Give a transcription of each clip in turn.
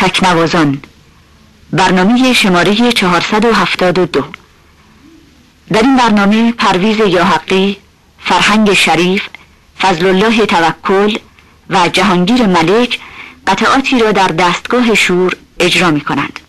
تکنوازان برنامه شماره 472 در این برنامه پرویز یاحقی، فرهنگ شریف، فضل الله توکل و جهانگیر ملک قطعاتی را در دستگاه شور اجرا می کنند.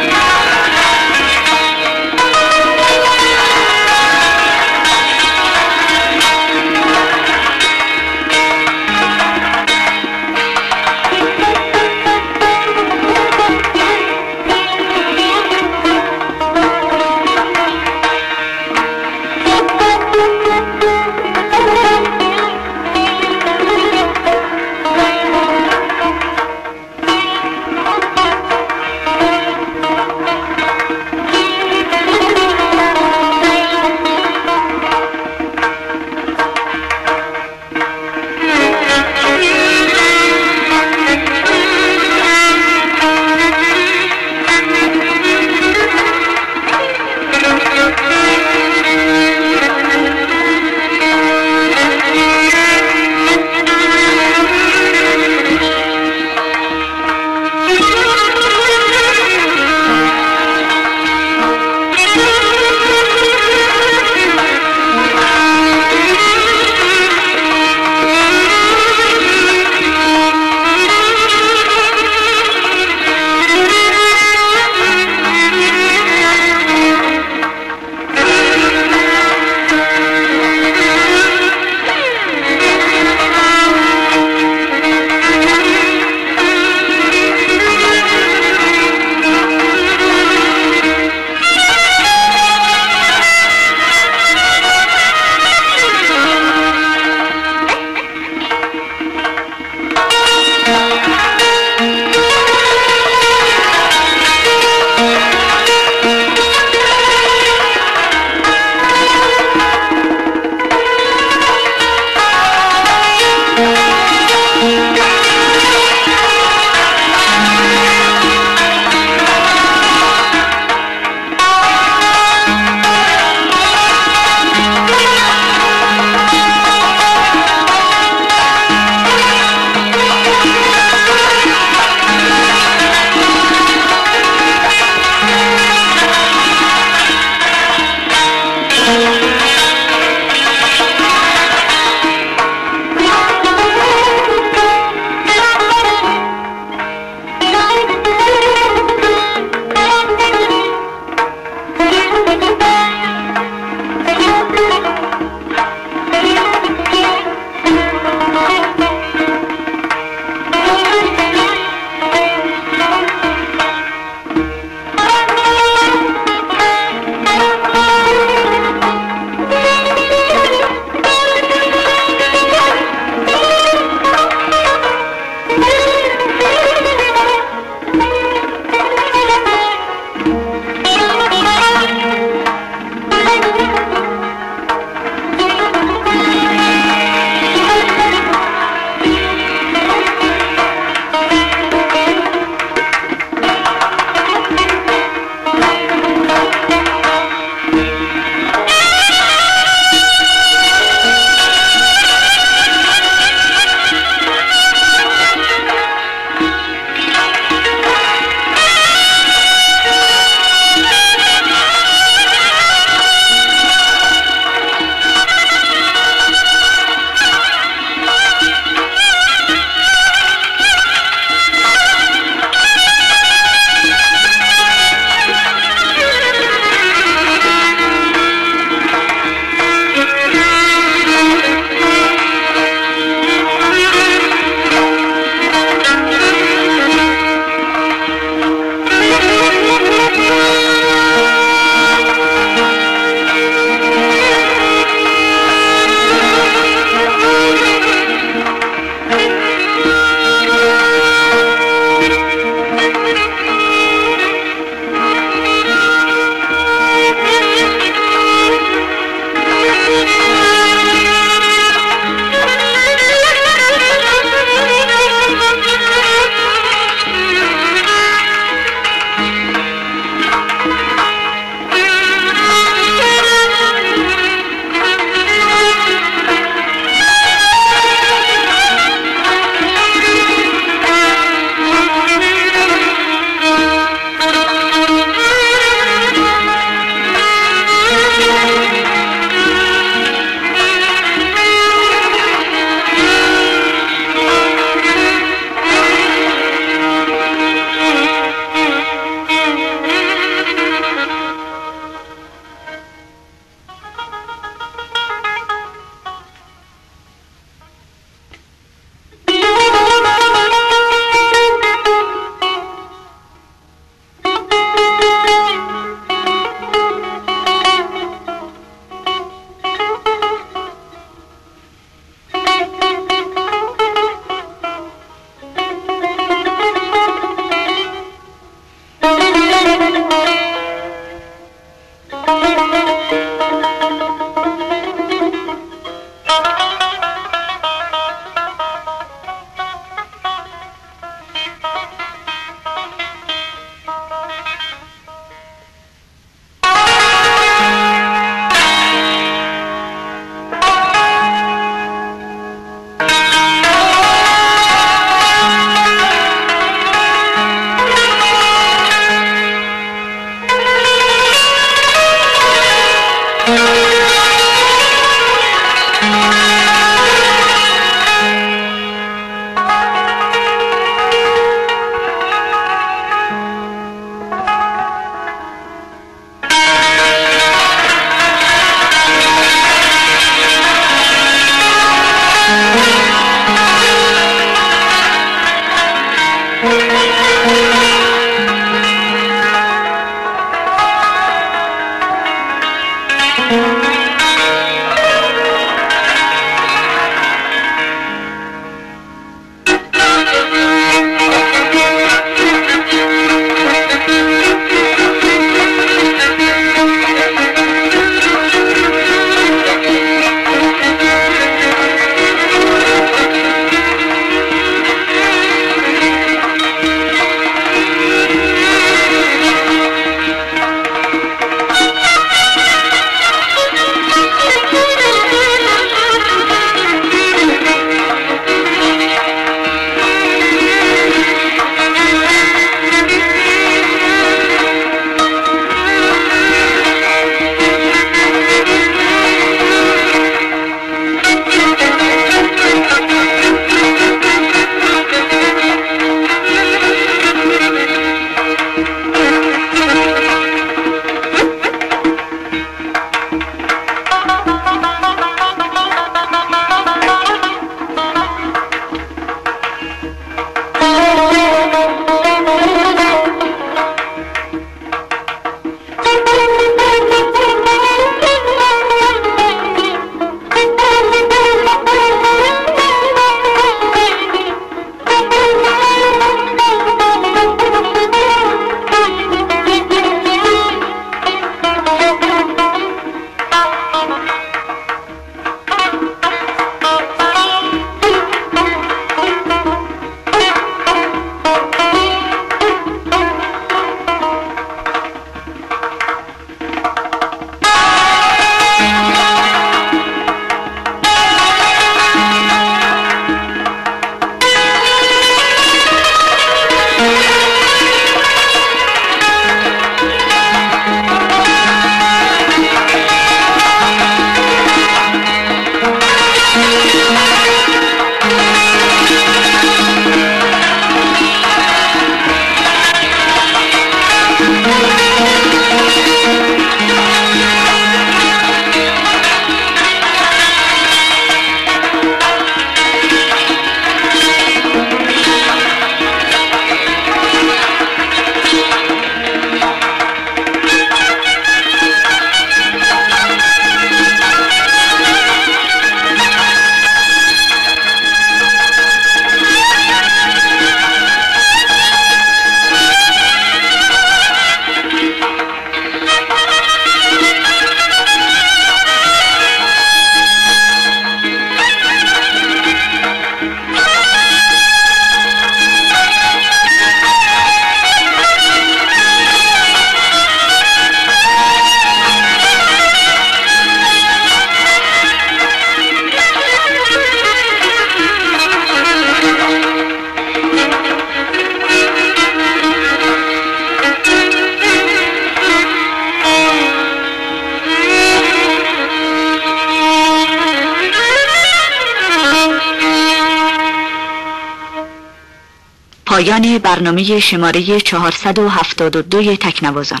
پایان برنامه شماره 472 تکنوازان.